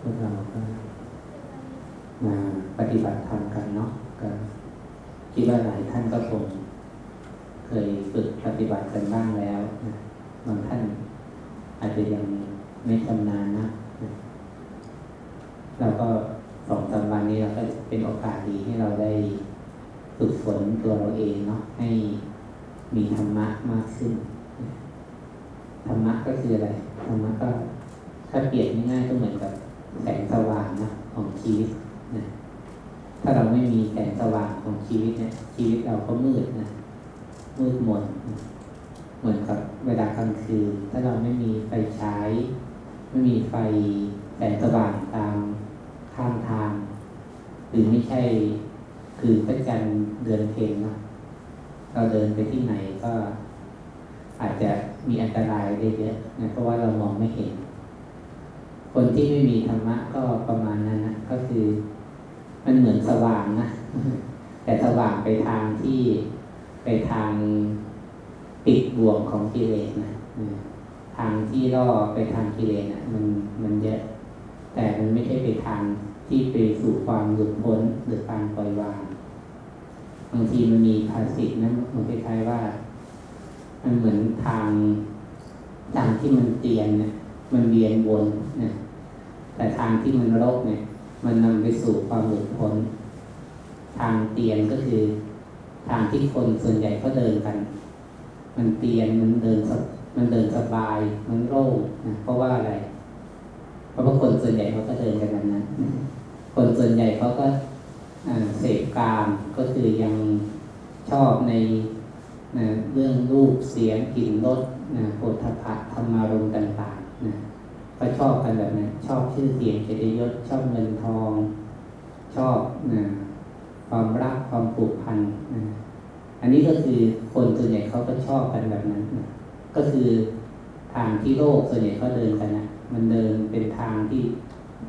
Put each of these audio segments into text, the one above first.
พวกเราก็มาปฏิบัติธรรมกันเนาะก็คิดว่าหลายท่านก็คงเคยฝึกปฏิบัติกันบ้างแล้วนะบางท่านอาจจะยังไม่ชำนาญนะเราก็สองสามวันนี้เราก็เป็นโอกาสดีให้เราได้ฝึกฝนตัวเราเองเนาะให้มีธรรมะมากขึ้นธรรมะก็คืออะไรธรรมะก็ ถ้าเปรียบง่ายๆก็เหมือนกับแสงสว่างนะของชีวิตนะถ้าเราไม่มีแสงสว่างของชีวิตเนี่ยชีวิตเราก็มืดนะมืดมนนเหมือนกับเวลากลางคืนถ้าเราไม่มีไฟฉายไม่มีไฟแสงสว่างตามข้างทาง หรือไม่ใช่คือพระจันทร์เดือนเพ็ญนะเราเดินไปที่ไหนก็อาจจะมีอันตรายได้เยอะนะเพราะว่าเรามองไม่เห็น คนที่ไม่มีธรรมะก็ประมาณนั้นนะก็คือมันเหมือนสว่างนะแต่สว่างไปทางที่ไปทางปิดบ่วงของกิเลสนะทางที่ล่อไปทางกิเลสนะมันมันเยอะแต่มันไม่ใช่ไปทางที่ไปสู่ความหลุดพ้นหรือการปล่อยวางบางทีมันมีภาษิตนะมันคล้ายๆว่า มันเหมือนทางทางที่มันเตียนเนี่ยมันเวียนวนนะ แต่ทางที่มันรกเนี่ย มันนำไปสู่ความหลุดพ้น ทางเตียนก็คือ ทางที่คนส่วนใหญ่เขาเดินกัน มันเตียนมันเดินมันเดินสบาย มันโล่งนะเพราะว่าอะไร เพราะว่าคนส่วนใหญ่เขาก็เดินกันแบบนั้นนะคนส่วนใหญ่เขาก็เสพกามก็คือยังชอบในนะเรื่องรูปเสียงกลิ่นรสนะโผฏฐัพพะธรรมารมณ์ต่างๆนะ ก็ชอบกันแบบนั้นชอบชื่อเสียงเกียรติยศชอบเงินทอง ชอบนะความรักความผูกพันนะอันนี้ก็คือคนส่วนใหญ่เขาก็ชอบกันแบบนั้นนะก็คือทางที่โลกส่วนใหญ่เขาเดินกันนะมันเดินเป็นทางที่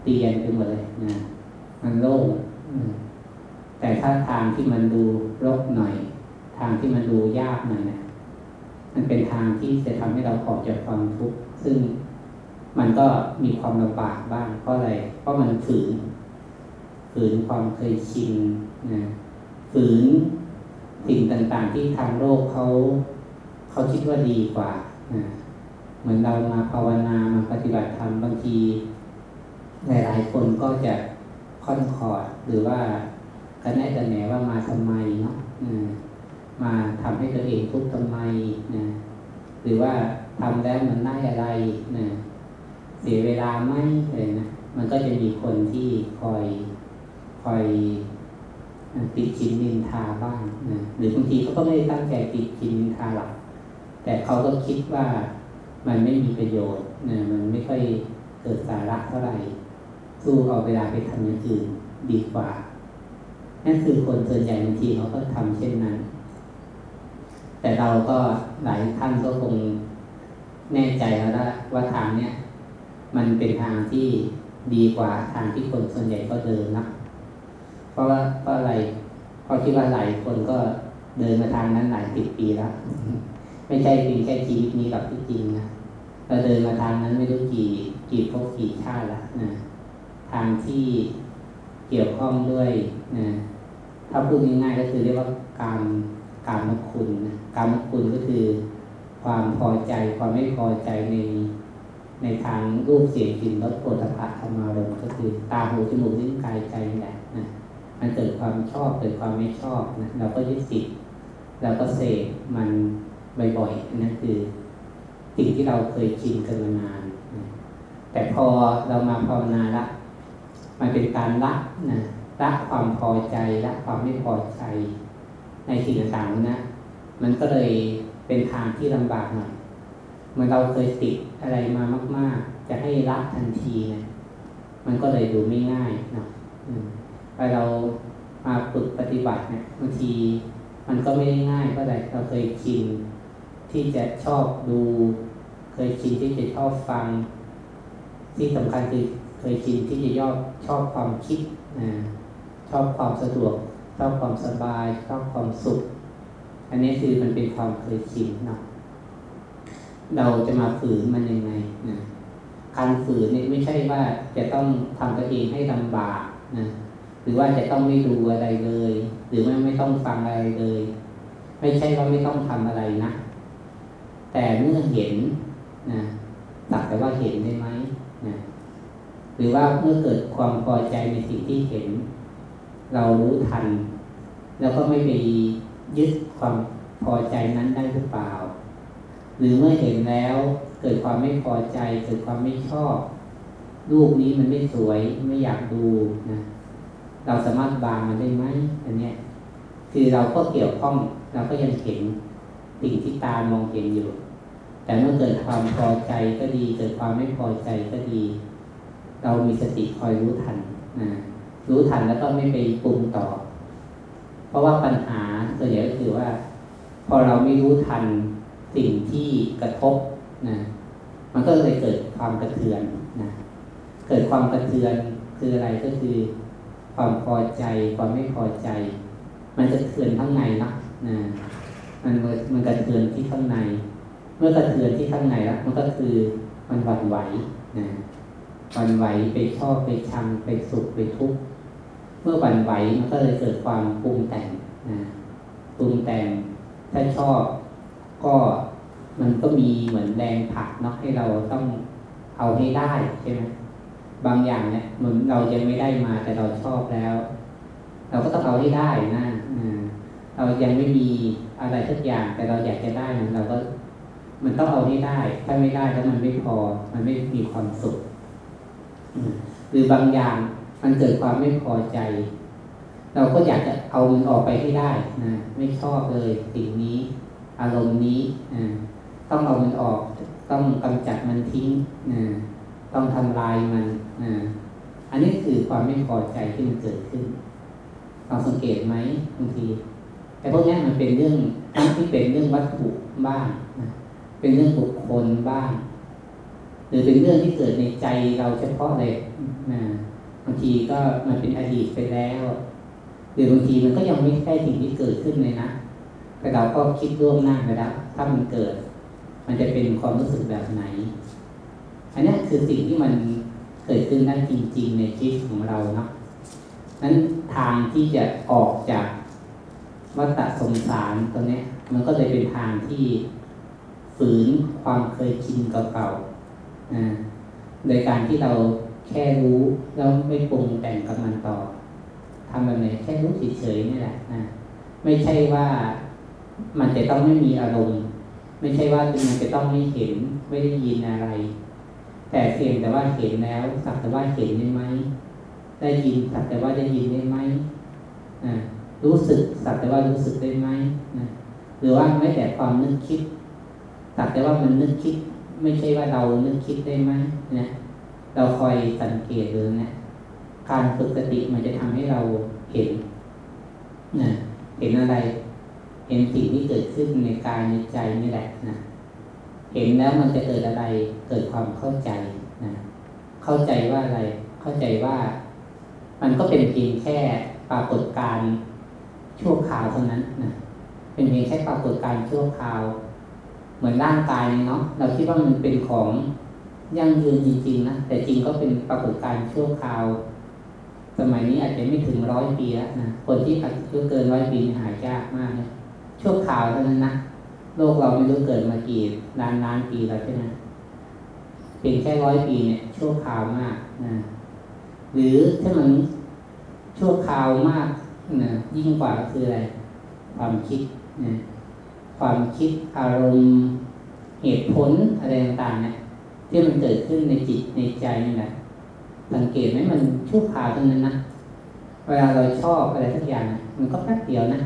เตียนไปหมดเลยนะมันโล่งแต่ถ้าทางที่มันดูรกหน่อย ทางที่มันดูยากหน่อยนะมันเป็นทางที่จะทำให้เราออกจากความทุกข์ซึ่ง มันก็มีความลำบากบ้าง เพราะอะไร เพราะมันฝืน ฝืนความเคยชินนะฝืนสิ่งต่างๆ ที่ทางโลกเขาเขาคิดว่าดีกว่านะเหมือนเรามาภาวนามาปฏิบัติธรรมบางที หลายๆคนก็จะค่อนคอดหรือว่ากันแน่กันแหนว่ามาทำไมเนาะมาทำให้ตัวเองทุกข์ทำไมนะหรือว่าทำแล้วมันได้อะไรนะ สียเวลาไหมอะไรนะ มันก็จะมีคนที่คอยคอยติดชินนินทาบ้างนะหรือบางทีเขาก็ไม่ได้ตั้งใจติดชินนินทาหรอกแต่เขาก็คิดว่ามันไม่มีประโยชน์นะมันไม่ค่อยเกิดสาระเท่าไหร่สู้เอาเวลาไปทำอย่างอื่นดีกว่า นั่นคือคนส่วนใหญ่บางทีเขาก็ทำเช่นนั้น แต่เราก็หลายท่านก็คงแน่ใจแล้วว่าทางเนี้ย มันเป็นทางที่ดีกว่าทางที่คนส่วนใหญ่ก็เดินนะเพราะว่าเพราะอะไรเพราะคิดว่าหลายคนก็เดินมาทางนั้นหลายสิบปีแล้วไม่ใช่เพียงแค่ชีวิตนี้กับที่จริงนะเราเดินมาทางนั้นไม่รู้กี่กี่ภพกี่ชาติแล้วนะทางที่เกี่ยวข้องด้วยนะถ้าพูดง่ายๆก็คือเรียกว่าการการมคุณนะการมคุณก็คือ ความพอใจความไม่พอใจใน ในทางรูปเสียงกลิ่นรสโผฏฐัพพะธรรมารมก็คือตาหูจมูกลิ้นกายใจนี่แหละนะมันเกิดความชอบเกิดความไม่ชอบนะเราก็ยึดติดเราก็เสพมันบ่อยๆนั่นคือสิ่งที่เราเคยชินกันมานานนะแต่พอเรามาภาวนาละ มันเป็นการละนะละความพอใจละความไม่พอใจ ในสิ่งต่างๆนะ มันก็เลยเป็นทางที่ลำบากหน่อยเมื่อเราเคยติด อะไรมามาก ๆ จะให้ละทันทีเนะมันก็เลยดูไม่ง่ายเนาะอืมพอเรามาฝึกปฏิบัติเนี่ยบางทีมันก็ไม่ได้ง่ายเพราะอะไรเราเคยชินที่จะชอบดู เคยชินที่จะชอบฟัง ที่สำคัญคือเคยชินที่จะยอบชอบความคิดนะชอบความสะดวก ชอบความสบาย ชอบความสุข อันนี้คือมันเป็นความเคยชินเนาะ เราจะมาฝืนมันยังไงนะการฝืนเนี่ยไม่ใช่ว่าจะต้องทำตัวเองให้ลำบากนะหรือว่าจะต้องไม่ดูอะไรเลย หรือไม่ไม่ต้องฟังอะไรเลย ไม่ใช่ว่าไม่ต้องทำอะไรนะ แต่เมื่อเห็นนะสักแต่ว่าเห็นได้ไหมนะหรือว่าเมื่อเกิดความพอใจในสิ่งที่เห็น เรารู้ทัน แล้วก็ไม่ไปยึดความพอใจนั้นได้หรือเปล่า หรือเมื่อเห็นแล้วเกิดความไม่พอใจ เกิดความไม่ชอบ รูปนี้มันไม่สวยไม่อยากดูนะเราสามารถบางมันได้ไหมอันเนี้ยคือเราก็เกี่ยวข้องเราก็ยังเห็นสิ่งที่ตามองเห็นอยู่ แต่เมื่อเกิดความพอใจก็ดี เกิดความไม่พอใจก็ดี เรามีสติคอยรู้ทันนะรู้ทันแล้วก็ไม่ไปปรุงต่อ เพราะว่าปัญหาส่วนใหญ่ก็คือว่า พอเราไม่รู้ทัน สิ่งที่กระทบนะมันก็เลยเกิดความกระเทือนนะเกิดความกระเทือนคืออะไรก็คือ ความพอใจความไม่พอใจ มันจะเทือนข้างในนะนะมันมันกระเทือนที่ข้างใน เมื่อกระเทือนที่ข้างในแล้วมันก็คือมันหวั่นไหวนะหวั่นไหวไปชอบไปชังไปสุขไปทุกข์เมื่อหวั่นไหวมันก็เลยเกิดความปรุงแต่งนะปรุงแต่งถ้าชอบ ก็มันก็มีเหมือนแรงผลักเนาะให้เราต้องเอาให้ได้ใช่ไหมบางอย่างเนี่ยเหมือนเรายังไม่ได้มาแต่เราชอบแล้ว เราก็ต้องเอาให้ได้นะเรายังไม่มีอะไรทุกอย่าง แต่เราอยากจะได้มันเราก็ มันต้องเอาให้ได้ ถ้าไม่ได้แล้วมันไม่พอ มันไม่มีความสุขหรือบางอย่างมันเกิดความไม่พอใจ เราก็อยากจะเอามันออกไปให้ได้นะไม่ชอบเลยสิ่งนี้ อารมณ์นี้ต้องเอามันออก ต้องกำจัดมันทิ้งต้องทำลายมันอันนี้คือความไม่พอใจที่มันเกิดขึ้นเราสังเกตไหมบางที แต่พวกนี้มันเป็นเรื่องทั้งที่เป็นเรื่องวัตถุบ้างเป็นเรื่องบุคคลบ้าง หรือเป็นเรื่องที่เกิดในใจเราเฉพาะเลยบางทีก็มันเป็นอดีตไปแล้ว หรือบางทีมันก็ยังไม่ใช่สิ่งที่เกิดขึ้นเลยนะ แต่เราก็คิดร่วมหน้าไปแล้วถ้ามันเกิด มันจะเป็นความรู้สึกแบบไหน อันนี้คือสิ่งที่มันเกิดขึ้นได้จริง ๆ ในชีวิตของเราเนาะนั้นทางที่จะออกจากวัฏสงสารตรงนี้มันก็เลยเป็นทางที่ฝืนความเคยชินเก่าๆโดยการที่เราแค่รู้แล้วไม่ปรุงแต่งกับมันต่อทำแบบไหนแค่รู้เฉยๆนี่แหละนะไม่ใช่ว่า มันจะต้องไม่มีอารมณ์ ไม่ใช่ว่ามันจะต้องไม่เห็นไม่ได้ยินอะไร แต่เพียงแต่ว่าเห็นแล้วสักแต่ว่าเห็นได้ไหมได้ยินสักแต่ว่าได้ยินได้ไหมรู้สึกสักแต่ว่ารู้สึกได้ไหมหรือว่าไม่แต่ความนึกคิดสักแต่ว่ามันนึกคิด ไม่ใช่ว่าเรานึกคิดได้ไหมนะเราคอยสังเกตเลยนะการฝึกสติมันจะทำให้เราเห็นนะเห็นอะไร เห็นสิ่งที่เกิดขึ้นในกายในใจนี่แหละนะเห็นแล้วมันจะเกิดอะไรเกิดความเข้าใจนะเข้าใจว่าอะไรเข้าใจว่า มันก็เป็นเพียงแค่ปรากฏการชั่วคราวเท่านั้นนะเป็นเพียงแค่ปรากฏการชั่วคราว เหมือนร่างกายเนาะเราคิดว่ามันเป็นของยั่งยืนจริงๆนะแต่จริงก็เป็นปรากฏการชั่วคราวสมัยนี้อาจจะไม่ถึงร้อยปีแล้วนะคนที่อายุเกินร้อยปีหายากมากเลย ชั่วคราวเท่านั้นนะโลกเราไม่รู้เกิดมากี่นานนานปีแล้วใช่ไหมเพียงแค่ร้อยปีเนี่ยชั่วคราวมากนะหรือถ้ามันชั่วคราวมากนะยิ่งกว่าคืออะไร ความคิดนะความคิดอารมณ์เหตุผลอะไรต่างๆเนี่ยที่มันเกิดขึ้นในจิตในใจนี่แหละสังเกตไหมมันชั่วคราวเท่านั้นนะเวลาเราชอบอะไรสักอย่าง มันก็แป๊บเดียวนะ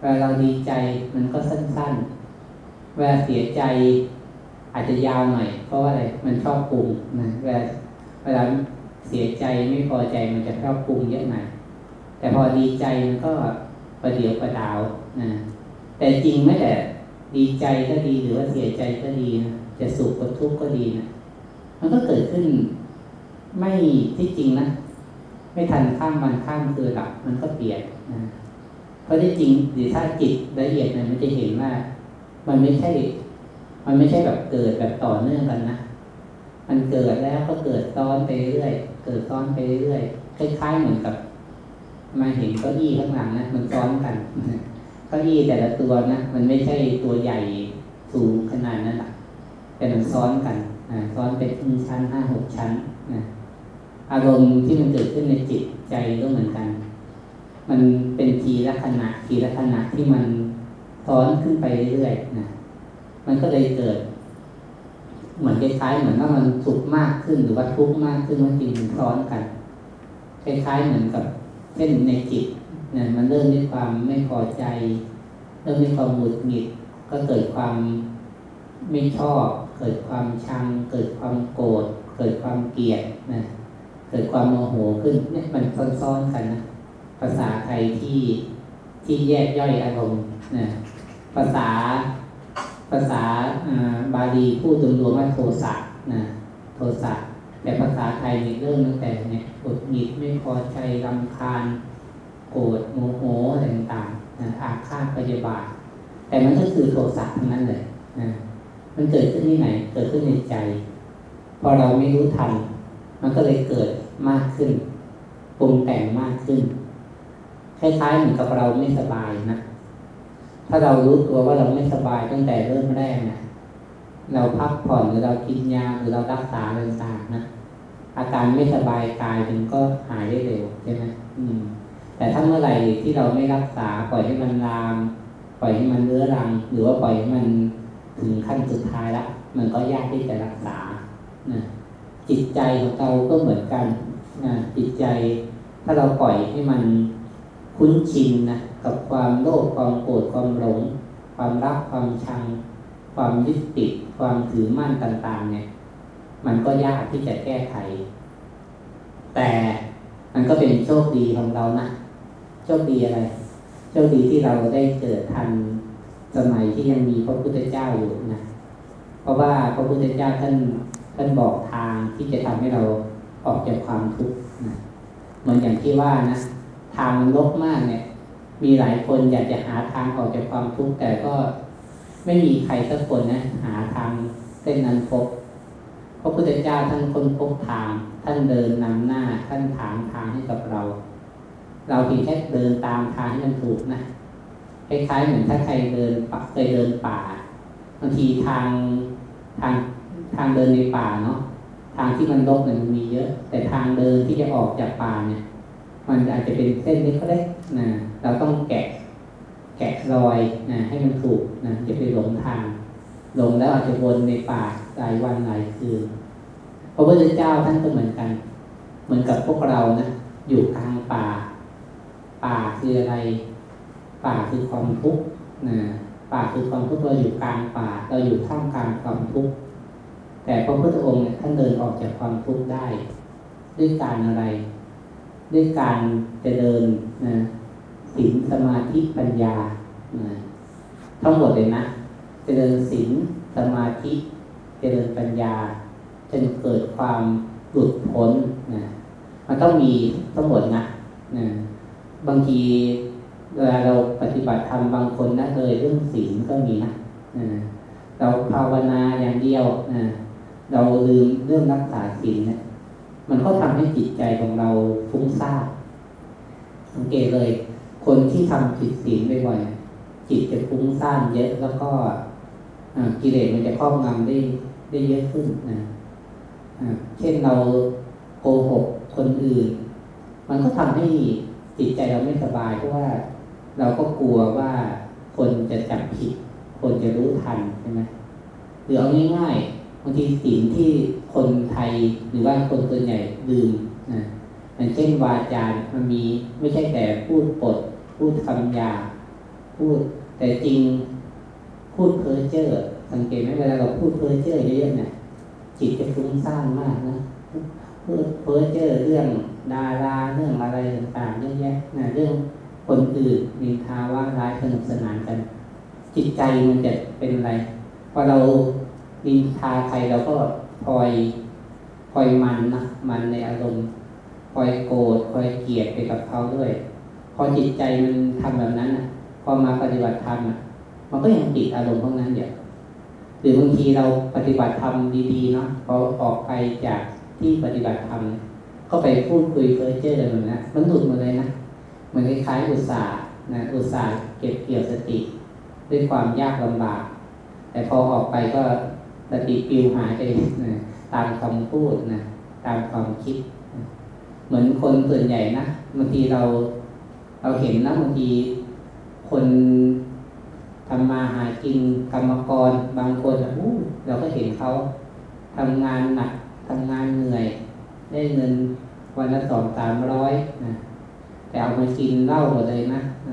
เวลาเราดีใจมันก็สั้นๆ เวลาเสียใจอาจจะยาวหน่อย เพราะว่าอะไร มันชอบปรุงนะเวลาเวลาเสียใจไม่พอใจมันจะชอบปรุงเยอะหน่อยแต่พอดีใจมันก็ประเดี๋ยวประดาวนะแต่จริงไม่แต่ดีใจก็ดีหรือว่าเสียใจก็ดีนะจะสุขกับทุกข์ก็ดีนะมันก็เกิดขึ้นไม่ที่จริงนะไม่ทันข้ามวันข้ามคืนหลับมันก็เปลี่ยนนะ ราะที่จริงหรือถ้าจิตละเอียดเนี่ยมันจะเห็นว่า มันไม่ใช่ มันไม่ใช่แบบเกิดแบบต่อเนื่องกันนะ มันเกิดแล้วก็เกิดซ้อนไปเรื่อย เกิดซ้อนไปเรื่อย คล้ายๆเหมือนกับ มาเห็นเก้าอี้ข้างหลังนะ มันซ้อนกัน เก้าอี้แต่ละตัวนะ มันไม่ใช่ตัวใหญ่สูงขนาดนั้นหรอกแต่มันซ้อนกันนะซ้อนเป็นชั้นห้าหกชั้นนะ อารมณ์ที่มันเกิดขึ้นในจิตใจก็เหมือนกัน มันเป็นทีละขณะทีละขณะที่มันซ้อนขึ้นไปเรื่อยๆนะมันก็เลยเกิด เหมือนคล้ายๆเหมือนว่ามันสุขมากขึ้นหรือว่าทุกข์มากขึ้นว่าจริงมันซ้อนกันคล้ายๆเหมือนกับเช่นในจิตเนี่ยมันเริ่มด้วยความไม่พอใจ เริ่มด้วยความหงุดหงิดก็เกิดความไม่ชอบ เกิดความชัง เกิดความโกรธเกิดความเกลียดนะเกิดความโมโหขึ้นเนี่ยมันซ้อนๆกันนะ ภาษาไทยที่ที่แยกย่อยอารมณ์นะภาษาภาษาบาลีพูดรวมๆว่าโทสะนะโทสะแต่ภาษาไทยเนี่ยเริ่มตั้งแต่เนี่ยกดหงิดไม่พอใจรำคาญ โกรธโมโหอะไรต่างๆนะอาฆาตพยาบาท แต่มันก็คือโทสะทั้งนั้นเลยนะมันเกิดขึ้นที่ไหน เกิดขึ้นในใจ พอเราไม่รู้ทัน มันก็เลยเกิดมากขึ้นปรุงแต่งมากขึ้น คล้ายๆเหมือนกับเราไม่สบายนะ ถ้าเรารู้ตัวว่าเราไม่สบายตั้งแต่เริ่มแรกนะเราพักผ่อนหรือเรากินยาหรือเรารักษาอะไรต่างๆนะอาการไม่สบายกายมันก็หายได้เร็วใช่ไหมอืม แต่ถ้าเมื่อไหร่ที่เราไม่รักษาปล่อยให้มันลาม ปล่อยให้มันเรื้อรัง หรือว่าปล่อยให้มันถึงขั้นสุดท้ายละมันก็ยากที่จะรักษานะจิตใจของเราก็เหมือนกันนะจิตใจถ้าเราปล่อยให้มัน คุ้นชินนะกับความโลภความโกรธความหลง ความรักความชัง ความยึดติดความถือมั่นต่างๆ เนี่ย มันก็ยากที่จะแก้ไข แต่มันก็เป็นโชคดีของเรานะโชคดีอะไร โชคดีที่เราได้เกิดทันสมัยที่ยังมีพระพุทธเจ้าอยู่นะเพราะว่าพระพุทธเจ้าท่านท่านบอกทางที่จะทำให้เราออกจากความทุกข์นะเหมือนอย่างที่ว่านะ ทางมันลกมากเนี่ย มีหลายคนอยากจะหาทางออกจากความทุกข์แต่ก็ไม่มีใครสักคนนะหาทางเส้นนั้นพบพระพุทธเจ้าท่านคนพบทาง ท่านเดินนำหน้า ท่านถามทางให้กับเรา เราเพียงแค่เดินตามทางที่มันถูกนะคล้ายๆเหมือนถ้าใครเดินป่าเคยเดินป่าบางทีทางทางทางเดินในป่าเนาะทางที่มันรกเนี่ยมันมีเยอะ แต่ทางเดินที่จะออกจากป่าเนี่ย มันอาจจะเป็นเส้นเล็กๆนะเราต้องแกะแกะรอยนะให้มันถูกนะอย่าไปหลงทางหลงแล้วอาจจะวนในป่าหลายวันหลายคืนพระพุทธเจ้าท่านก็เหมือนกัน เหมือนกับพวกเรานะอยู่กลางป่า ป่าคืออะไร ป่าคือความทุกข์นะป่าคือความทุกข์เราอยู่กลางป่า เราอยู่ท่ามกลางความทุกข์แต่พระพุทธองค์เนี่ยท่านเดินออกจากความทุกข์ได้ ด้วยการอะไร ด้วยการเจริญนะศีลสมาธิปัญญานะทั้งหมดเลยนะเจริญศีลสมาธิเจริญปัญญาจนเกิดความหลุดพ้นนะมันต้องมีทั้งหมดนะนะบางทีเวลาเราปฏิบัติธรรมบางคนนะเลยเรื่องศีลก็มีนะนะเราภาวนาอย่างเดียวนะเราลืมเรื่องรักษาศีลนะ มันก็ทำให้จิตใจของเราฟุ้งซ่านสังเกตเลย คนที่ทำผิดศีลบ่อยๆจิตจะฟุ้งซ่านเยอะแล้วก็กิเลสมันจะครอบงำได้ได้เยอะขึ้นนะเช่นเราโกหกคนอื่น มันก็ทำให้จิตใจเราไม่สบายเพราะว่าเราก็กลัวว่าคนจะจับผิด คนจะรู้ทันใช่ไหมหรือเอาง่ายๆ บางทีสิ่งที่คนไทยหรือว่าคนตัวใหญ่ลืมนะอย่างเช่นวาจา มันมีไม่ใช่แต่พูดปด พูดคำหยา พูดแต่จริงพูดเพ้อเจ้อสังเกตไหมเวลาเราพูดเพ้อเจ้อเยอะๆเนี่ยจิตจะฟุ้งซ่านมากนะพูดเพ้อเจ้อเรื่องดาราเรื่องอะไรต่างๆเยอะแยะนะเรื่องคนอื่นนินทาว่าร้ายสนุกสนานกัน จิตใจมันจะเป็นอะไรพอเรา นินทาใครเราก็พลอยพลอยมันนะมันในอารมณ์คอยโกรธคอยเกลียดไปกับเขาด้วย พอจิตใจมันทำแบบนั้นอะ พอมาปฏิบัติธรรมอะ มันก็ยังติดอารมณ์พวกนั้นอยู่หรือบางทีเราปฏิบัติธรรมดีๆเนาะพอออกไปจากที่ปฏิบัติธรรมก็ไปพูดคุยเพ้อเจ้ออะไรแบบนั้นมันหลุดหมดเลยนะเหมือนคล้ายๆอุตสาห์นะอุตสาห์เก็บเกี่ยวสติ ด้วยความยากลำบาก แต่พอออกไปก็ สติปลิวหายไปนะตามคำพูดนะตามความคิดนะเหมือนคนส่วนใหญ่นะบางทีเราเราเห็นนะบางทีคนทำมาหากินกรรมกรบางคนอะอู้เราก็เห็นเขาทำงานหนักทำงานเหนื่อย ได้เงินวันละสองสามร้อยนะแต่เอามากินเหล้าหมดเลยนะอ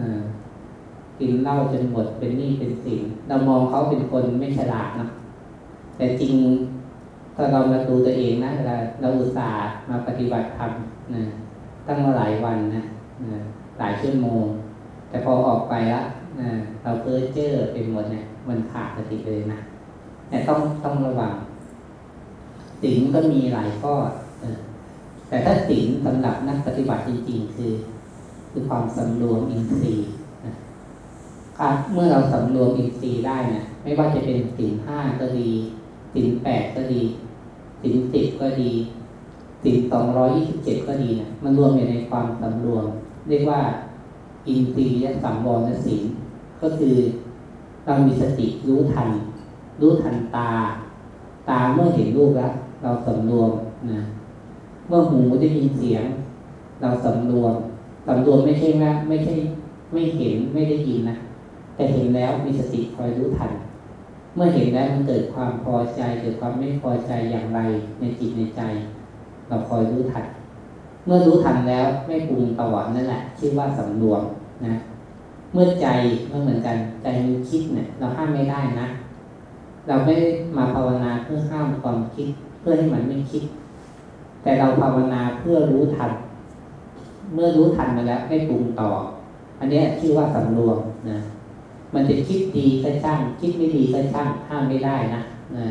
กินเหล้าจนหมดเป็นหนี้เป็นสินเรามองเขาเป็นคนไม่ฉลาดนะ แต่จริงถ้าเรามาดูตัวเองนะเราเราอุตส่าห์มาปฏิบัติธรรมนะตั้งมาหลายวันนะนะหลายชั่วโมง แต่พอออกไปแล้วนะเราเพ้อเจ้อเป็นหมดเนี่ยมันขาดสติเลยนะแต่ต้องต้องระวังสิ่งก็มีหลายข้อแต่ถ้าสิ่งสำหรับนักปฏิบัติจริง ๆ คือ คือความสำรวมอินทรีย์นะการเมื่อเราสำรวมอินทรีย์ได้นะไม่ว่าจะเป็นสิ่งห้าก็ดี สิ่งแปดก็ดีสิ่งสิบก็ดีสิ่งสองร้อยี่สิบเจ็ดก็ดีนะมันรวมอยู่ในความสำรวม เรียกว่า อินทรียสังวรศีลก็คือเรามีสติรู้ทัน รู้ทันตา ตาเมื่อเห็นรูปแล้ว เราสำรวมนะเมื่อหูได้ยินเสียง เราสำรวมสำรวมไม่ใช่ว่าไม่ใช่ไม่เห็นไม่ได้ยินนะแต่เห็นแล้วมีสติคอยรู้ทัน เมื่อเห็นแล้วมันเกิดความพอใจเกิดความไม่พอใจอย่างไรในจิตในใจ เราคอยรู้ทันเมื่อรู้ทันแล้วไม่ปรุงต่อนั่นแหละชื่อว่าสำรวมนะ เมื่อใจก็เหมือนกันใจมันคิดเนี่ย เราห้ามไม่ได้นะ เราไม่มาภาวนาเพื่อห้ามความคิด เพื่อให้มันไม่คิด แต่เราภาวนาเพื่อรู้ทัน เมื่อรู้ทันมาแล้วไม่ปรุงต่อ อันนี้ชื่อว่าสำรวมนะ มันจะคิดดีก็ช่าง คิดไม่ดีก็ช่างห้ามไม่ได้นะนะ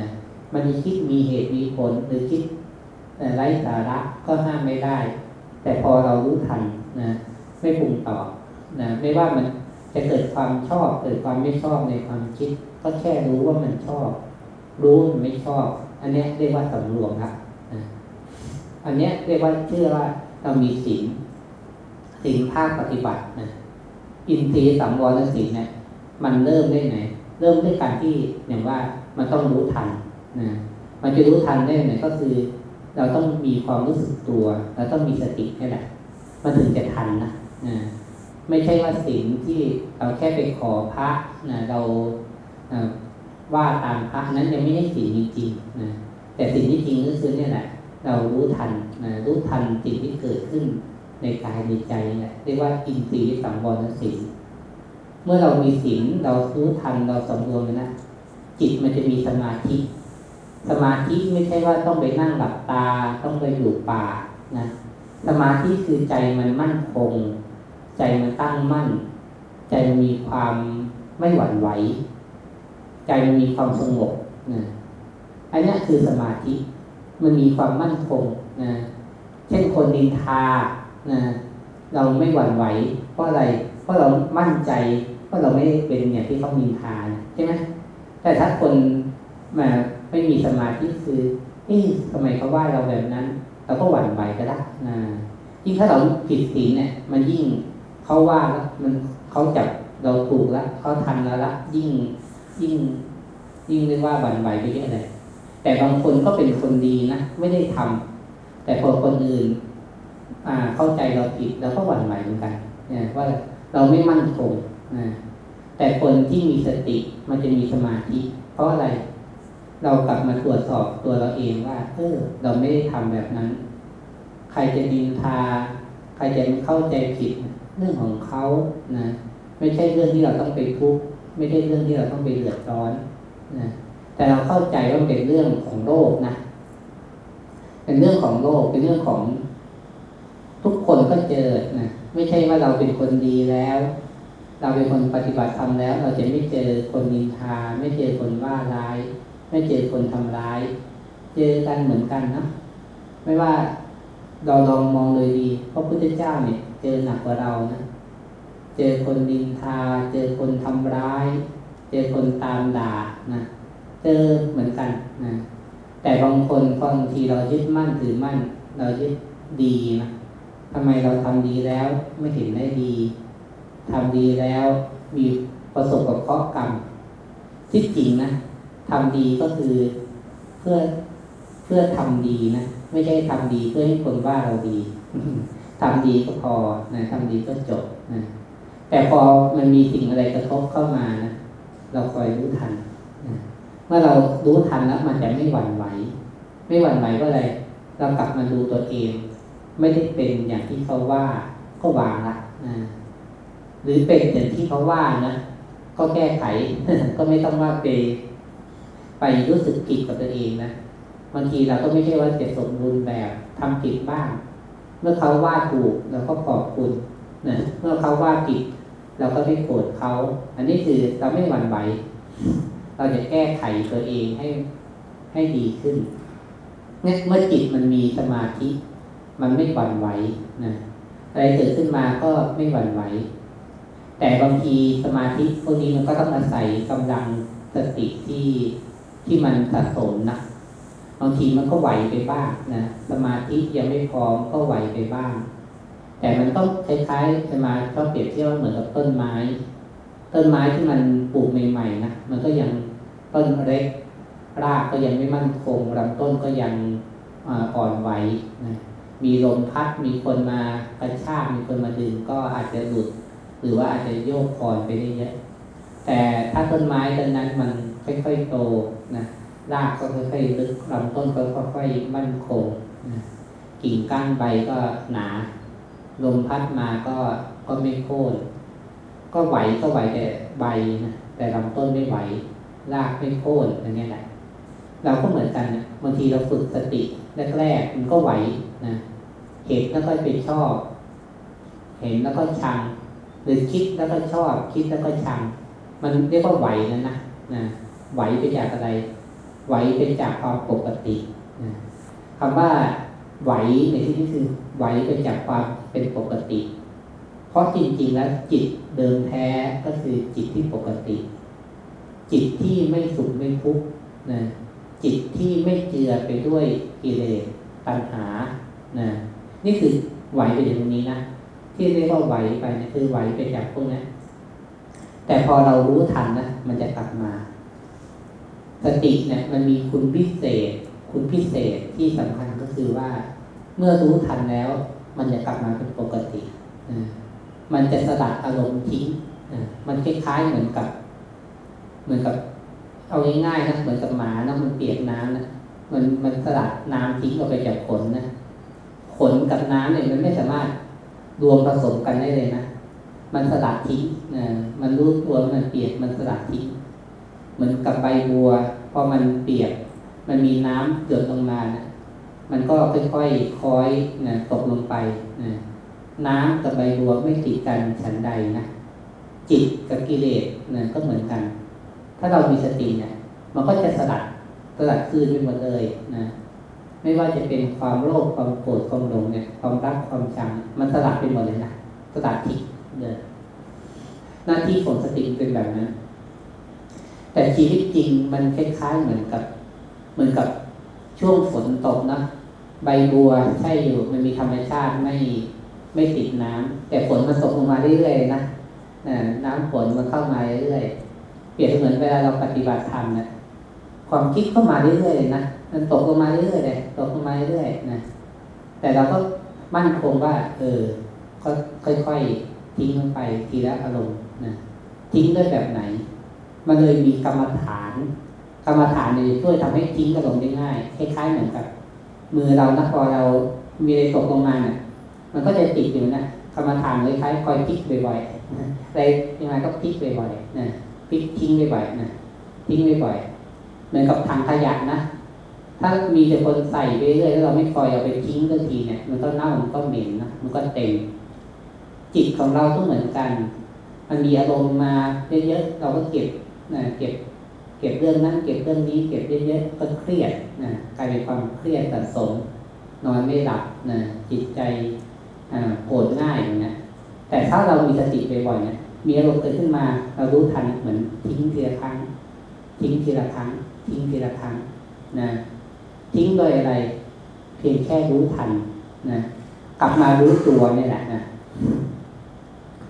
มันจะคิดมีเหตุมีผลหรือคิดไร้สาระก็ห้ามไม่ได้ แต่พอเรารู้ทันนะไม่ปรุงต่อนะไม่ว่ามันจะเกิดความชอบเกิดความไม่ชอบในความคิด ก็แค่รู้ว่ามันชอบ รู้มันไม่ชอบ อันนี้เรียกว่าสำรวมละนะอันนี้เรียกว่าเชื่อว่าเรามีศีลศีลภาคปฏิบัตินะอินทรีย์สังวรศีลเนี่ย มันเริ่มได้ไหน เริ่มด้วยการที่อย่างว่ามันต้องรู้ทันนะมันจะรู้ทันได้ไหนก็คือ เราต้องมีความรู้สึกตัวเราต้องมีสตินี่แหละมันถึงจะทันนะนะไม่ใช่ว่าสิ่งที่เราแค่ไปขอพระนะเราว่าตามพระนั้นยังไม่ใช่สิ่งจริงๆนะแต่สิ่งที่จริงก็คือเนี่ยแหละ เรารู้ทันนะรู้ทันสิ่งที่เกิดขึ้นในกายในใจเนี่ยเรียกว่าอินทรีย์สังวรศีล เมื่อเรามีศีลเรารู้อทันเราสำรวมนะจิตมันจะมีสมาธิ สมาธิไม่ใช่ว่าต้องไปนั่งหลับตาต้องไปอยู่ป่านะสมาธิคือใจมันมั่นคง ใจมันตั้งมั่น ใจมันมีความไม่หวั่นไหว ใจมันมีความสงบนะอันนี้คือสมาธิมันมีความมั่นคงนะเช่นคนดินทานะเราไม่หวั่นไหว เพราะอะไร เพราะเรามั่นใจ เพราะเราไม่เป็นอย่างที่เขาดินทาใช่ไหมแต่ถ้าคนมาไม่มีสมาธิคือเอ๊ะทำไมเขาว่าเราแบบนั้น เราก็หวั่นไหวก็ได้นะยิ่งถ้าเราผิดศีลเนี่ย มันยิ่งเขาว่าแล้วมันเขาจับเราถูกแล้วเขาทันแล้วละยิ่งยิ่ง ยิ่งเรียกว่าหวั่นไหวไปเยอะเลยแต่บางคนก็เป็นคนดีนะไม่ได้ทำแต่พอคนอื่น อ่าเข้าใจเราผิดเราก็หวั่นไหวเหมือนกันเนี่ยว่าเราไม่มั่นคงนะ แต่คนที่มีสติมันจะมีสมาธิ เพราะอะไร เรากลับมาตรวจสอบตัวเราเองว่าเออเราไม่ได้ทำแบบนั้น ใครจะดินทา ใครจะเข้าใจผิดเรื่องของเขานะไม่ใช่เรื่องที่เราต้องไปทุกข์ไม่ใช่เรื่องที่เราต้องไปเดือดร้อนนะแต่เราเข้าใจว่าเป็นเรื่องของโลกนะ เป็นเรื่องของโลก เป็นเรื่องของทุกคนก็เจอนะไม่ใช่ว่าเราเป็นคนดีแล้ว เราเป็นคนปฏิบัติธรรมแล้ว เราจะไม่เจอคนนินทา ไม่เจอคนว่าร้าย ไม่เจอคนทำร้าย เจอกันเหมือนกันนะไม่ว่าเราลองมองเลยดีพระพุทธเจ้าเนี่ย เจอหนักกว่าเรานะเจอคนนินทา เจอคนทำร้าย เจอคนตามด่านะเจอเหมือนกันนะแต่บางคนบางทีเรายึดมั่นถือมั่น เรายึดดีนะทำไมเราทำดีแล้วไม่เห็นได้ดี ทำดีแล้ว มีประสบกับเคราะห์กรรม ที่จริงนะทำดีก็คือเพื่อเพื่อทำดีนะไม่ใช่ทำดีเพื่อให้คนว่าเราดีทำดีก็พอนะทำดีก็จบนะแต่พอมันมีสิ่งอะไรกระทบเข้ามานะเราคอยรู้ทันนะเมื่อเรารู้ทันแล้วมันจะไม่หวั่นไหว ไม่หวั่นไหวก็อะไรเรากลับมาดูตัวเอง ไม่ได้เป็นอย่างที่เขาว่าก็วางละนะ หรือเป็นอย่างที่เขาว่านะก็แก้ไข ก็ไม่ต้องว่าไปไปรู้สึกผิดกับตัวเองนะบางทีเราก็ไม่ใช่ว่าจะสมบูรณ์แบบทำผิดบ้าง เมื่อเขาว่าถูกเราก็ขอบคุณนะเมื่อเขาว่าผิดเราก็ไม่โกรธเขา อันนี้คือเราไม่หวั่นไหวเราจะแก้ไขตัวเองให้ให้ดีขึ้นเนี่ยเมื่อจิตมันมีสมาธิ มันไม่หวั่นไหวนะอะไรเกิดขึ้นมาก็ไม่หวั่นไหว แต่บางทีสมาธิพวกนี้มันก็ต้องอาศัยกำลังสติที่ที่มันสะสมนะบางทีมันก็ไหวไปบ้างนะสมาธิยังไม่พร้อมก็ไหวไปบ้าง แต่มันต้องคล้ายๆสมาธิก็เปรียบเทียบเหมือนกับต้นไม้ ต้นไม้ที่มันปลูกใหม่ๆนะมันก็ยังต้นเล็กรากก็ยังไม่มั่นคงลำต้นก็ยังอ่อนไหวนะมีลมพัดมีคนมากระชากมีคนมาดึงก็อาจจะหลุด รือว่าอาจจะโยกคอนไปได้เยอะ แต่ถ้าต้นไม้ต้นนั้นมันค่อยๆโตนะรากก็ค่อยๆลึกลำต้นก็ค่อยๆมั่นคงนะกิ่งก้านใบก็หนา ลมพัดมาก็ก็ไม่โค่นก็ไหวก็ไหวแต่ใบนะแต่ลำต้นไม่ไหว รากไม่โค่นอันนี้แหละเราก็เหมือนกันนะบางทีเราฝึกสติแรกๆมันก็ไหวนะเห็นแล้วก็ไปชอบ เห็นแล้วก็ชัง หรือคิดแล้วก็ชอบ คิดแล้วก็ชัง มันเรียกว่าไหวนะนนะนะไหวไปจากอะไร ไหวเป็นจากความปกตินะคำว่าไหวในที่นี้คือไหวเป็นจากความเป็นปกติ เพราะจริง ๆ แล้วจิตเดิมแท้ก็คือจิตที่ปกติ จิตที่ไม่สุขไม่ทุกข์นะจิตที่ไม่เจือไปด้วยกิเลสตัณหานะนี่คือไหวไปถึงตรงนี้นะ ที่เรียกว่าไหวไปนะคือไหวไปจากพวกนี้แต่พอเรารู้ทันนะมันจะกลับมา สติเนี่ยมันมีคุณพิเศษ คุณพิเศษที่สำคัญก็คือว่า เมื่อรู้ทันแล้ว มันจะกลับมาเป็นปกตินะมันจะสลัดอารมณ์ทิ้งนะมันคล้ายๆเหมือนกับ เหมือนกับ เอาง่ายๆนะเหมือนกับหมานะมันเปียกน้ำนะมันมันสลัดน้ำทิ้งออกไปจากขนนะขนกับน้ำเนี่ยมันไม่สามารถ รวมผสมกันได้เลยนะ มันสลัดทิ้งนะมันรู้ตัวมันเปียกมันสลัดทิ้ง เหมือนกับใบบัวพอมันเปียก มันมีน้ำหยดลงมานะมันก็ค่อยๆคล้อยนะตกลงไปนะน้ำกับใบบัวไม่ติดกันฉันใดนะจิตกับกิเลสนะก็เหมือนกัน ถ้าเรามีสติเนี่ยมันก็จะสลัดสลัดคืนไปหมดเลยนะ ไม่ว่าจะเป็นความโลภความโกรธความหลงเนี่ยความรักความชังมันสลัดไปหมดเลยนะสลัดทิ้งเลยหน้าที่ของสติเป็นแบบนั้น แต่ชีวิตจริงมันคล้ายๆเหมือนกับ เหมือนกับช่วงฝนตกนะใบบัวใช่อยู่มันมีธรรมชาติไม่ไม่ติดน้ำแต่ฝนมันตกลงมาเรื่อยๆนะน้ำฝนมันเข้ามาเรื่อยๆเปรียบเหมือนเวลาเราปฏิบัติธรรมนะความคิดเข้ามาเรื่อยๆนะมันตกลงมาเรื่อยๆเลยตกลงมาเรื่อยๆนะ แต่เราก็มั่นคงว่า เออก็ค่อยๆทิ้งลงไปทีละอารมณ์นะทิ้งด้วยแบบไหน มันเลยมีกรรมฐานกรรมฐานเนี่ยช่วยทำให้ทิ้งอารมณ์ได้ง่ายคล้ายๆเหมือนกับ มือเรานะพอเรามีอะไรตกลงมาเนี่ยมันก็จะติดอยู่นะกรรมฐานเลยคล้ายคอยพลิกบ่อยๆอะไรยังไงก็พลิกบ่อยๆนะพลิกทิ้งบ่อยๆนะทิ้งบ่อยๆเหมือนกับถังขยะนะ ถ้ามีแต่คนใส่ไปเรื่อยแล้วเราไม่คอยเอาไปทิ้งทันทีเนี่ย มันก็เน่ามันก็เหม็นนะมันก็เต็ม จิตของเราก็เหมือนกัน มันมีอารมณ์มาเยอะๆเราก็เก็บนะเก็บ เก็บเรื่องนั้น เก็บเรื่องนี้ เก็บเยอะๆก็เครียดนะกลายเป็นความเครียดสะสมนอนไม่หลับนะจิตใจโกรธง่ายอย่างเงี้ยแต่ถ้าเรามีสติบ่อยๆเนี่ยมีอารมณ์เกิดขึ้นมา เรารู้ทันเหมือนทิ้งทีละครั้ง ทิ้งทีละครั้งทิ้งทีละครั้งนะ ทิ้งโดยอะไร เพียงแค่รู้ทันนะกลับมารู้ตัวนี่แหละนะ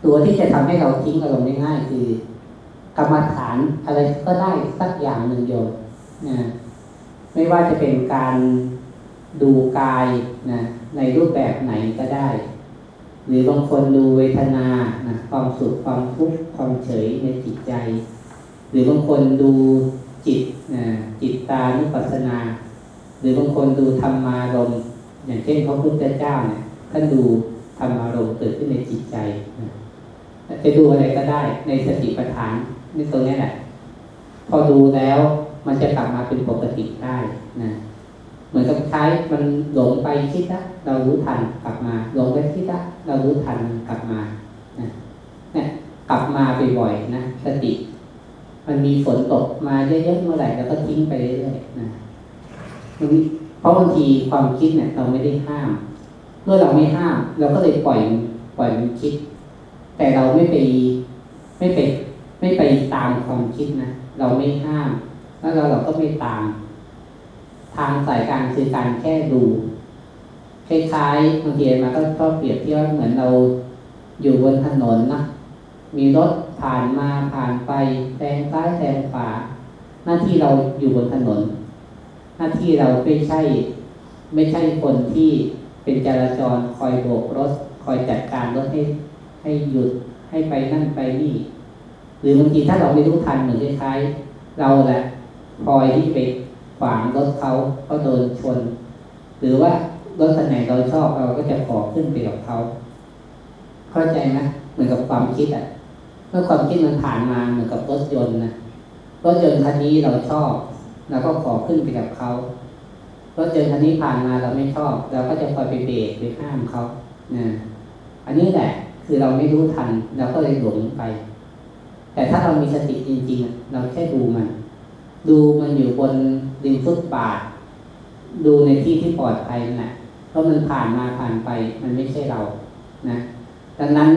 ตัวที่จะทำให้เราทิ้งอารมณ์ได้ง่ายคือกรรมฐานอะไรก็ได้สักอย่างหนึ่งโยมนะไม่ว่าจะเป็นการดูกายนะในรูปแบบไหนก็ได้ หรือบางคนดูเวทนานะความสุขความทุกข์ความเฉยในจิตใจ หรือบางคนดูจิตนะจิตตานุปัสสนา หรือบางคนดูธรรมารมอย่างเช่นพระพุทธเจ้าเนี่ยท่านดูธรรมารมเกิดขึ้นในจิตใจจะดูอะไรก็ได้ในสติปัฏฐานนี่ตรงนี้แหละ พอดูแล้วมันจะกลับมาเป็นปกติได้นะเหมือนกับใช้มันหลงไปคิดละเรารู้ทันกลับมาหลงไปคิดละเรารู้ทันกลับมานะเนี่ยกลับมาบ่อยๆนะสติ มันมีฝนตกมาเยอะๆเมื่อไหร่แล้วก็ทิ้งไปเรื่อยๆนะ เพราะบางทีความคิดเนี่ยเราไม่ได้ห้าม เมื่อเราไม่ห้าม เราก็เลยปล่อยปล่อยมันคิด แต่เราไม่ไปไม่ไปไม่ไปตามความคิดนะเราไม่ห้าม แล้วเราเราก็ไม่ตาม ทางสายกางคือการแค่ดูคล้ายๆบางทีมาก็ชอบเปรียบเทียบเหมือนเราอยู่บนถนนนะมีรถผ่านมาผ่านไปแซงซ้ายแซงขวาหน้าที่เราอยู่บนถนน หน้าที่เราไม่ใช่ ไม่ใช่คนที่เป็นจราจรคอยโบกรถ คอยจัดการรถให้ให้หยุดให้ไปนั่นไปนี่ หรือบางทีถ้าเราไม่รู้ทันเหมือนคล้ายๆเราแหละพลอยที่ไปขวางรถเขาก็โดนชน หรือว่ารถคันไหนเราชอบเราก็จะขอขึ้นไปกับเขาเข้าใจไหมเหมือนกับความคิดอะเมื่อความคิดมันผ่านมาเหมือนกับรถยนต์นะรถยนต์คันนี้เราชอบ เราก็ขอขึ้นไปกับเขารถยนต์คันนี้ผ่านมาเราไม่ชอบ เราก็จะคอยไปเบรกไปห้ามเขานะอันนี้แหละ คือเราไม่รู้ทันเราก็เลยหลงไป แต่ถ้าเรามีสติจริงๆ เราแค่ดูมัน ดูมันอยู่บนริมฟุตบาท ดูในที่ที่ปลอดภัยนะ่ะเพราะมันผ่านมาผ่านไป มันไม่ใช่เรา นะดังนั้น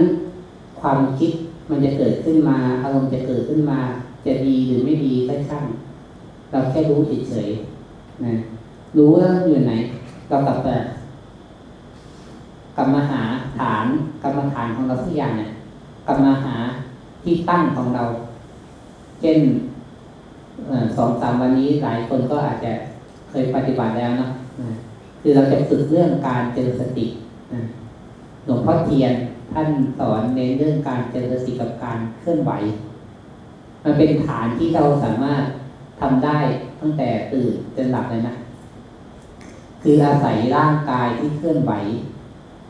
ความคิดมันจะเกิดขึ้นมา อารมณ์จะเกิดขึ้นมา จะดีหรือไม่ดีก็ช่าง เราแค่รู้เฉยๆนะรู้แล้วอยู่ไหน เรากลับไปกลับมาหาฐานกรรมฐานของเราทุกอย่างเนี่ยกลับมาหาที่ตั้งของเรา เช่นสองสามวันนี้หลายคนก็อาจจะเคยปฏิบัติแล้วเนาะคือเราจะฝึกเรื่องการเจริญสติหลวงพ่อเทียนท่านสอนในเรื่องการเจริญสติกับการเคลื่อนไหว มันเป็นฐานที่เราสามารถ ทำได้ตั้งแต่ตื่นจนหลับเลยนะ คืออาศัยร่างกายที่เคลื่อนไหว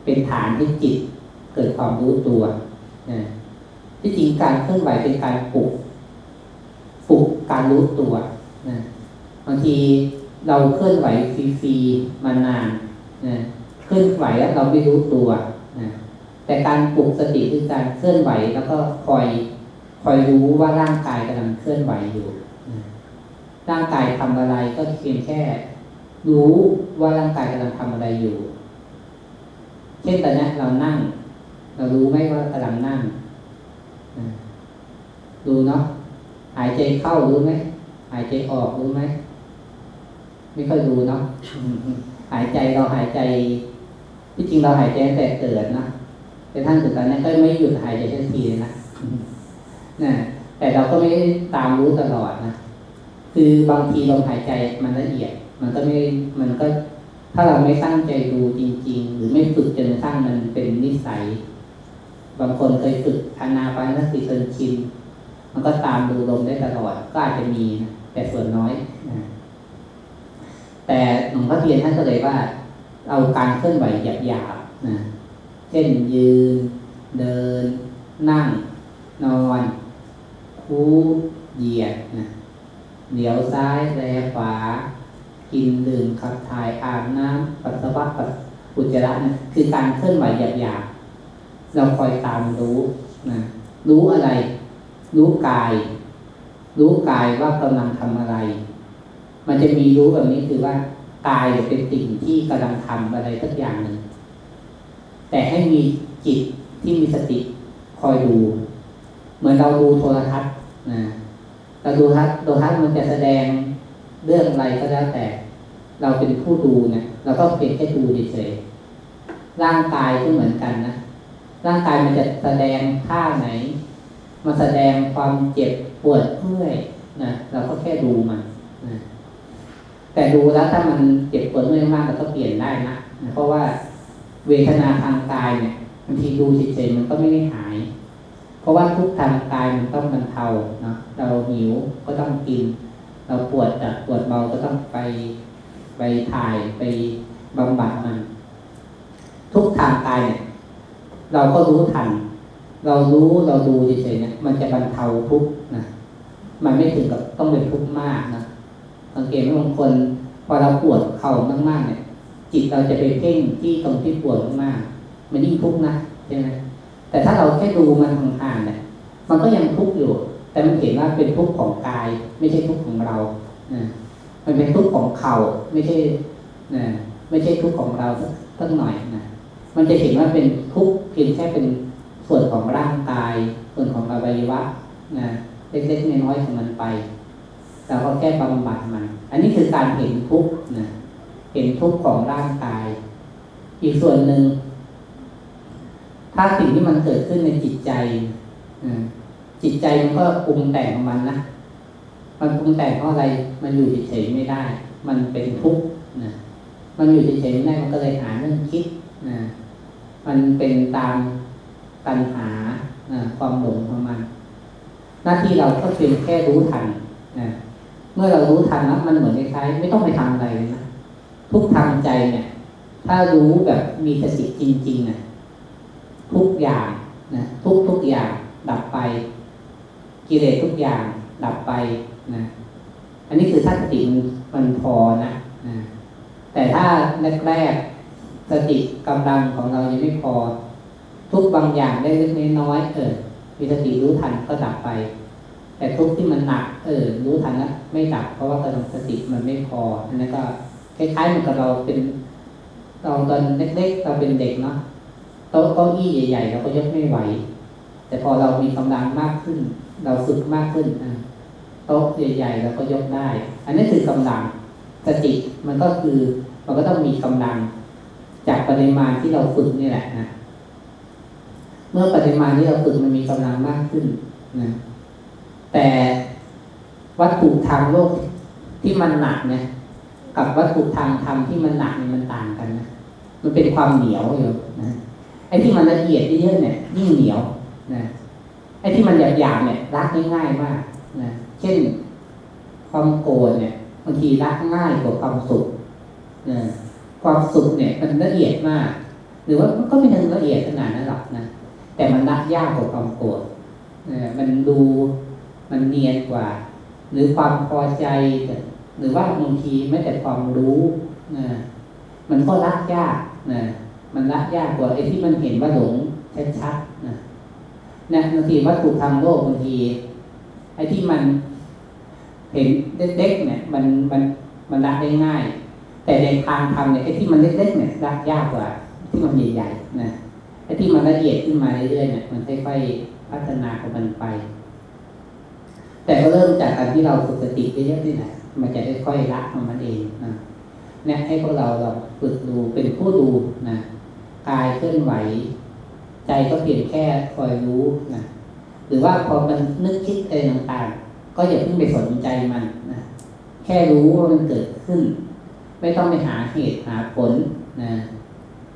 เป็นฐานที่จิตเกิดความรู้ตัวนะที่จริงการเคลื่อนไหวเป็นการปลุกปลุกการรู้ตัวนะบางทีเราเคลื่อนไหวฟรีๆมานานนะเคลื่อนไหวแล้วเราไม่รู้ตัวนะแต่การปลุกสติคือการเคลื่อนไหวแล้วก็คอยคอยรู้ว่าร่างกายกำลังเคลื่อนไหวอยู่ ร่างกายทำอะไรก็เพียงแค่ รู้ว่าร่างกายกำลังทำอะไรอยู่ เช่นตอนนี้เรานั่ง เรารู้ไหมว่ากำลังนั่งดูเนาะหายใจเข้ารู้ไหมหายใจออกรู้ไหมไม่ค่อยรู้เนาะหายใจเราหายใจที่จริงเราหายใจแต่เกิดนะแต่ท่านสุดท้ายนั้ก็ไม่หยุดหายใจทันทีนะนะแต่เราก็ไม่ตามรู้ตลอดนะ คือบางทีลมหายใจมันละเอียด มันก็ไม่มันก็ถ้าเราไม่ตั้งใจดูจริง ๆ หรือไม่ฝึกจนกระทั่งมันเป็นนิสัย บางคนเคยฝึกอานาปานสติจนชินมันก็ตามดูลมได้ตลอดก็อาจจะมีนะแต่ส่วนน้อยนะแต่หลวงพ่อเทียนท่านก็เลยว่า เอาการเคลื่อนไหวหยาบๆนะเช่นยืน เดิน นั่ง นอนคูเหยียดนะ เหลียวซ้ายแลขวา กินดื่มขับถ่ายอาบน้ำปัสสาวะปัสอุจจาระนะคือการเคลื่อนไหวหยาบๆเราคอยตามรู้นะรู้อะไร รู้กาย รู้กายว่ากำลังทำอะไร มันจะมีรู้แบบนี้คือว่ากายเป็นสิ่งที่กำลังทำอะไรสักอย่างหนึ่งแต่ให้มีจิตที่มีสติคอยดู เหมือนเราดูโทรทัศน์นะ เราดูทัศน์โทรทัศมันจะแสดงเรื่องอะไรก็แล้วแต่ เราเป็นผู้ดูเนี่ยเราก็เพียงแค่ดูเฉยร่างกายก็เหมือนกันนะร่างกายมันจะแสดงท่าไหนมาแสดงความเจ็บปวดเมื่อยนะเราก็แค่ดูมันนะแต่ดูแล้วถ้ามันเจ็บปวดเมื่อยมากเราก็เปลี่ยนได้นะนะเพราะว่าเวทนาทางกายเนี่ยบางทีดูเฉยๆมันก็ไม่ได้หาย ราะว่าทุกทางกายมันต้องบรรเทาเนาะเราหิวก็ต้องกิน เราปวดจัดปวดเบาก็ต้องไปไปถ่ายไปบำบัดมัน ทุกทางกายเนี่ย เราก็รู้ทัน เรารู้เราดูเฉยๆเนี่ยมันจะบรรเทาทุกนะมันไม่ถึงกับต้องเป็นทุกข์มากนะสังเกตว่าบางคนพอเราปวดเข่ามากๆเนี่ย จิตเราจะไปเพ่งที่ตรงที่ปวดมากมันยิ่งทุกข์นะใช่ไหม แต่ถ้าเราแค่ดูมันห่างๆเนี่ยมันก็ยังทุกข์อยู่ แต่มันเห็นว่าเป็นทุกข์ของกาย ไม่ใช่ทุกข์ของเรานะมันเป็นทุกข์ของเข่าไม่ใช่นะไม่ใช่ทุกข์ของเราสักหน่อยนะมันจะเห็นว่าเป็นทุกข์เพียงแค่เป็นส่วนของร่างกาย ส่วนของอวัยวะนะเล็กๆน้อยๆของมันไปเราก็แก้บำบัดมัน อันนี้คือการเห็นทุกข์นะเห็นทุกข์ของร่างกาย อีกส่วนหนึ่ง ถ้าสิ่งที่มันเกิดขึ้นในจิตใจจิตใจมันก็ปรุงแต่งของมันนะ มันปรุงแต่งเพราะอะไร มันอยู่เฉยๆไม่ได้ มันเป็นทุกข์นะ มันอยู่เฉยๆไม่ได้ มันก็เลยหาเรื่องคิดนะ มันเป็นตามตัณหาความหลงของมัน หน้าที่เราก็เพียงแค่รู้ทันนะเมื่อเรารู้ทันแล้วมันเหมือนคล้ายๆไม่ต้องไปทำอะไรนะ ทุกทางใจเนี่ย ถ้ารู้แบบมีสติจริงๆนะ ทุกอย่างนะทุกทุกอย่างดับไป กิเลสทุกอย่างดับไปนะอันนี้คือถ้าสติมันพอนะนะแต่ถ้าแรกๆสติกำลังของเรายังไม่พอ ทุกบางอย่างได้เล็กน้อยเออมีสติรู้ทันก็ดับไป แต่ทุกที่มันหนักเออรู้ทันแล้วไม่ดับ เพราะว่ากำลังสติมันไม่พออันนั้นก็คล้ายๆเหมือนกับเราเป็นเราตอนเล็กๆเราเป็นเด็กเนาะ โต๊ะเก้าอี้ใหญ่ๆเราก็ยกไม่ไหว แต่พอเรามีกำลังมากขึ้น เราฝึกมากขึ้นโต๊ะใหญ่ๆเราก็ยกได้ อันนี้คือกำลังสติมันก็คือมันก็ต้องมีกำลัง จากปริมาณที่เราฝึกนี่แหละนะเมื่อปริมาณที่เราฝึกมันมีกำลังมากขึ้นนะแต่วัตถุทางโลกที่มันหนักเนี่ยกับวัตถุทางธรรมที่มันหนักเนี่ยมันต่างกันนะมันเป็นความเหนียวอยู่นะ ไอ้ที่มันละเอียดเยอะเนี่ย ยิ่งเหนียวนะไอ้ที่มันหยาบๆเนี่ยรักง่ายๆมากนะเช่นความโกรธเนี่ยบางทีรักง่ายกว่าความสุขนะความสุขเนี่ยมันละเอียดมาก หรือว่ามันก็ไม่ถึงละเอียดขนาดนั้นหรอกนะแต่มันรักยากกว่าความโกรธนะมันดูมันเนียนกว่า หรือความพอใจ หรือว่าบางทีแม้แต่ความรู้นะมันก็รักยากนะ มันละยากกว่าไอ้ที่มันเห็นว่าหลงชัดๆนะนะบางทีวัตถุทางโลกบางทีไอ้ที่มันเห็นเล็กๆเนี่ย มันมันมันละได้ง่าย แต่ในทางทำเนี่ยไอ้ที่มันเล็กๆเนี่ยละยากกว่า ที่มันใหญ่ๆนะไอ้ที่มันละเอียดขึ้นมาเรื่อยๆเนี่ยมันค่อยๆพัฒนาของมันไป แต่ก็เริ่มจากการที่เราฝึกสติเยอะๆนี่แหละมันจะค่อยๆละของมันเองนะเนี่ยให้พวกเราเราฝึกดูเป็นผู้ดูนะ กายเคลื่อนไหว ใจก็เพียงแค่คอยรู้นะหรือว่าพอมันนึกคิดอะไรต่างๆ ก็อย่าเพิ่งไปสนใจมันนะแค่รู้ว่ามันเกิดขึ้น ไม่ต้องไปหาเหตุหาผลนะ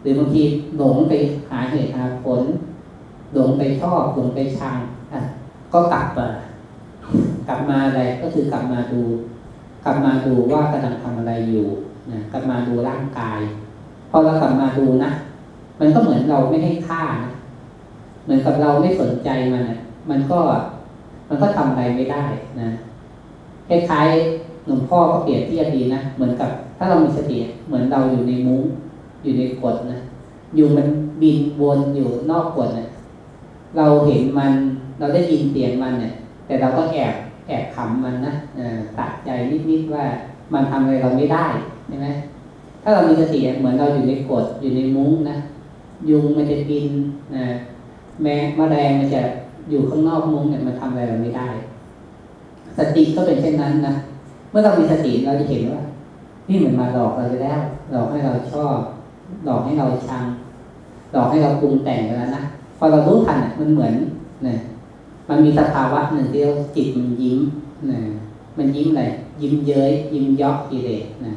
หรือบางทีหลงไปหาเหตุหาผลหลงไปชอบหลงไปชังอะก็กลับมากลับมาอะไรก็คือกลับมาดู กลับมาดูว่ากำลังทำอะไรอยู่นะกลับมาดูร่างกายพอเรากลับมาดูนะ มันก็เหมือนเราไม่ให้ค่านะเหมือนกับเราไม่สนใจมันนะมันก็มันก็ทำอะไรไม่ได้นะคล้ายๆหลวงพ่อก็เปรียบเทียบดีนะเหมือนกับ ถ้าเรามีสติเหมือนเราอยู่ในมุ้งอยู่ในกฎนะยุงมันบินวนอยู่นอกกฎนะเราเห็นมัน เราได้ยินเสียงมันเนี่ย แต่เราก็แอบแอบขำมันนะตัดใจนิดๆว่ามันทำอะไรเราไม่ได้ใช่ไหมถ้าเรามีสติเหมือนเราอยู่ในกฎอยู่ในมุ้งนะ ยุงมันจะบินนะแม้มแมลงมันจะอยู่ข้างนอกมุ้งเนี่ยมันทำอะไรเราไม่ได้ สติก็เป็นเช่นนั้นนะเมื่อเรามีสติเราจะเห็นว่า นี่เหมือนมาหลอกเราไปแล้วหลอกให้เราชอบ หลอกให้เราชัง หลอกให้เราปรุงแต่งกันแล้วนะพอเรารู้ทันอะมันเหมือนนี่ยมันมีสภาวะหนึ่งที่เราจิตมันยิ้มนะมันยิ้มอะไรยิ้มเย้ยยิ้มยอกกิเลสนะ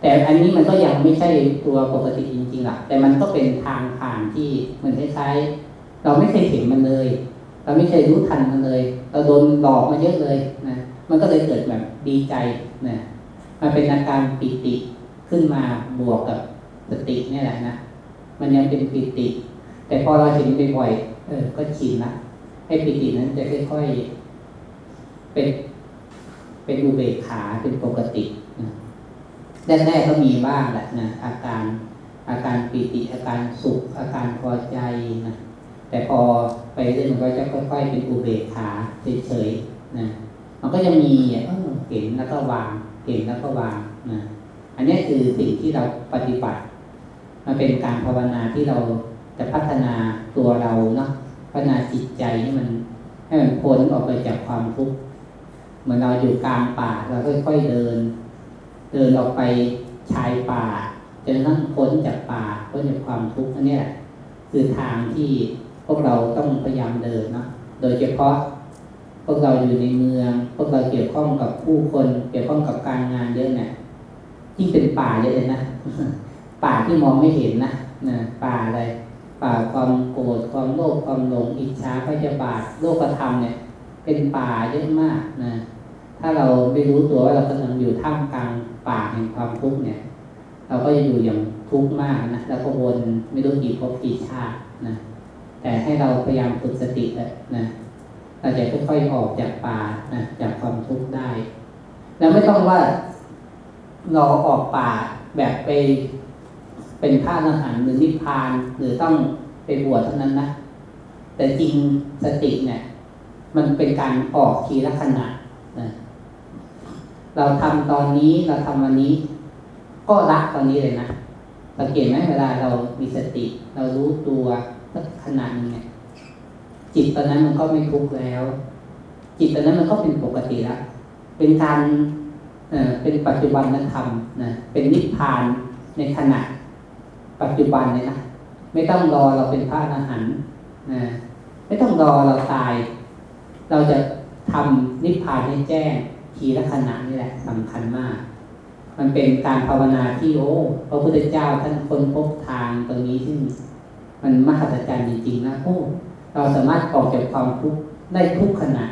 แต่อันนี้มันก็ยังไม่ใช่ตัวปกติจริงๆหรอกแต่มันก็เป็นทางผ่านที่เหมันคล้ายๆเราไม่เคยเห็นมันเลย เราไม่เคยรู้ทันมันเลย เราโดนหลอกมาเยอะเลยนะมันก็เลยเกิดแบบดีใจนะมันเป็นอาการปิติขึ้นมาบวกกับสตินี่แหละนะมันยังเป็นปิติ แต่พอเราเห็นบ่อยๆเออ ก็ชินละให้ปิตินั้นจะค่อยๆเป็นเป็นอุเบกขาเป็นปกติ แรกๆก็มีบ้างแหละนะอาการอาการปิติอาการสุข อาการพอใจนะแต่พอไปเรื่อยมันก็จะค่อยๆเป็นอุเบกขาเฉยๆนะมันก็จะมีเออเห็นแล้วก็วางเห็นแล้วก็วางนะอันนี้คือสิ่งที่เราปฏิบัติ มันเป็นการภาวนาที่เราจะพัฒนาตัวเราเนาะพัฒนาจิตใจให้มันให้มันพ้นออกไปจากความทุกข์เหมือนเราอยู่กลางป่าเราค่อยๆเดิน เดินออกไปชายป่าจนทั้งพ้นจากป่าพ้นจากความทุกข์อันนี้แหละคือทางที่พวกเราต้องพยายามเดินเนาะโดยเฉพาะพวกเราอยู่ในเมือง พวกเราเกี่ยวข้องกับผู้คน เกี่ยวข้องกับการงานเยอะเนี่ยยิ่งเป็นป่าเยอะเลยนะป่าที่มองไม่เห็นนะนะป่าอะไรป่าความโกรธความโลภความหลงอิจฉาพยาบาทโลกธรรมเนี่ย เป็นป่าเยอะมากนะ ถ้าเราไม่รู้ตัวว่าเรากำลังอยู่ท่ามกลางป่าแห่งความทุกข์เนี่ย เราก็จะอยู่อย่างทุกข์มากนะแล้วก็วนไม่รู้กี่ภพกี่ชาตินะแต่ให้เราพยายามฝึกสตินะเราจะค่อยๆออกจากป่านะจากความทุกข์ได้ แล้วไม่ต้องว่าเราออกป่าแบบไปเป็นพระอรหันต์หรือนิพพาน หรือต้องไปบวชเท่านั้นนะแต่จริงสติเนี่ย มันเป็นการออกทีละขณะนะ เราทำตอนนี้เราทำวันนี้ ก็รักตอนนี้เลยนะสังเกตไหมเวลาเรามีสติ เรารู้ตัวสักขณะหนึงเนี่ยจิตตอนนั้นมันก็ไม่ทุกข์แล้ว จิตตอนนั้นมันก็เป็นปกติแล้วเป็นการเอ่อเป็นปัจจุบันธรรมนะเป็นนิพพานในขณะปัจจุบันเลยนะไม่ต้องรอเราเป็นพระอรหันต์นะไม่ต้องรอเราตาย เราจะทำนิพพานให้แจ้ง ทีละขณะนี่แหละสำคัญมาก มันเป็นการภาวนาที่โอ้พระพุทธเจ้าท่านค้นพบทางตรงนี้ซึ่งมันมหัศจรรย์จริงๆนะโอ้เราสามารถออกจากความทุกข์ได้ทุกขณะ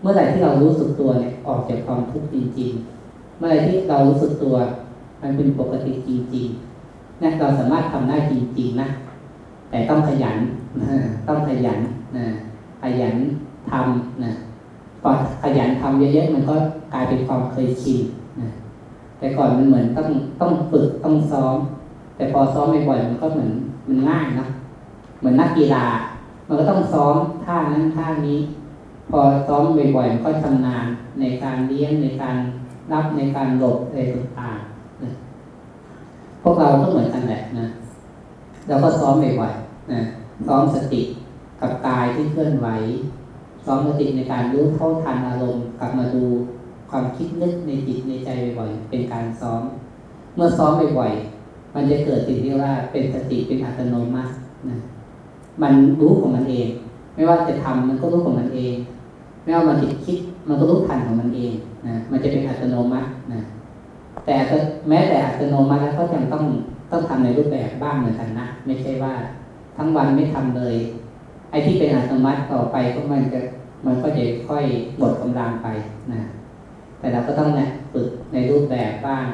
เมื่อไหร่ที่เรารู้สึกตัวเนี่ยออกจากความทุกข์จริง ๆ เมื่อไหร่ที่เรารู้สึกตัว มันเป็นปกติจริงๆนะเราสามารถทำได้จริง ๆ นะ แต่ต้องขยันต้องขยันนะขยันทำนะ พอขยันทำเยอะๆมันก็กลายเป็นความเคยชินนะแต่ก่อนมันเหมือนต้องต้องฝึกต้องซ้อม แต่พอซ้อมบ่อยๆมันก็เหมือนมันง่ายนะเหมือนนักกีฬา มันก็ต้องซ้อมท่านั้นท่านี้ พอซ้อมบ่อยๆมันก็ชำนาญในการเลี้ยงในการรับในการหลบอะไรต่างๆนะพวกเราก็เหมือนกันแหละนะเราก็ซ้อมบ่อยๆนะซ้อมสติกับกายที่เคลื่อนไหว ซ้อมสติในการรู้เท่าทันอารมณ์กลับมาดูความคิดนึกในจิตในใจบ่อยๆเป็นการซ้อม เมื่อซ้อมบ่อยๆมันจะเกิดสิ่งที่ว่าเป็นสติเป็นอัตโนมัตินะมันรู้ของมันเอง ไม่ว่าจะทำมันก็รู้ของมันเอง ไม่ว่ามันจะคิดมันก็รู้ทันของมันเองนะมันจะเป็นอัตโนมัตินะแต่แม้แต่อัตโนมัติแล้วก็ยังต้องต้องทำในรูปแบบบ้างเหมือนกันนะไม่ใช่ว่าทั้งวันไม่ทำเลย ไอ้ที่เป็นอัตโนมัติต่อไปก็มันจะ มันก็จะค่อยหมดกำลังไปนะแต่เราก็ต้องเนี่ยฝึกในรูปแบบบ้าง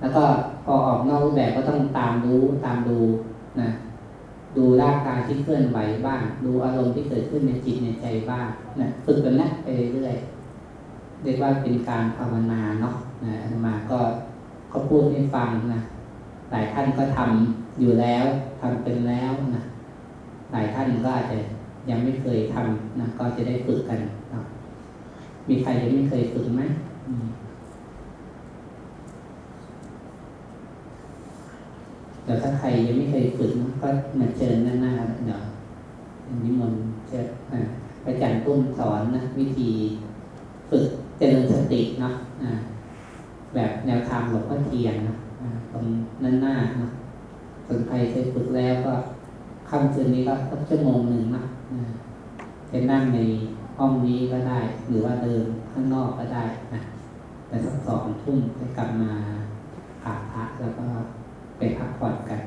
แล้วก็พอออกนอกรูปแบบก็ต้องตามรู้ตามดูนะดูร่างกายที่เคลื่อนไหวบ้าง ดูอารมณ์ที่เกิดขึ้นในจิตในใจบ้างนะฝึกแบบนี้ไปเรื่อยเรียกว่าเป็นการภาวนาเนาะนะมาก็เขาพูดให้ฟังนะหลายท่านก็ทำอยู่แล้วทำเป็นแล้วนะหลายท่านก็อาจจะ ยังไม่เคยทำนะก็จะได้ฝึกกันนะมีใครยังไม่เคยฝึกไหมอืมเดี๋ยวถ้าใครยังไม่เคยฝึกนะก็มาเชิญหน้าหน้าเดี๋ยวนิมนต์เชิญอะอาจารย์ตุ้มสอนนะวิธีฝึกเจริญสติเนาะแบบแนวทางหลวงพ่อเทียนนะอ่าตรงนั้นหน้าเนาะส่วนใครเคยฝึกแล้วก็ค่ำคืนนี้ก็สักชั่วโมงหนึ่งนะ จะนั่งในห้องนี้ก็ได้ หรือว่าเดินข้างนอกก็ได้นะแต่สักสองทุ่มจะกลับมาอาบพระแล้วก็ไปพักผ่อนกัน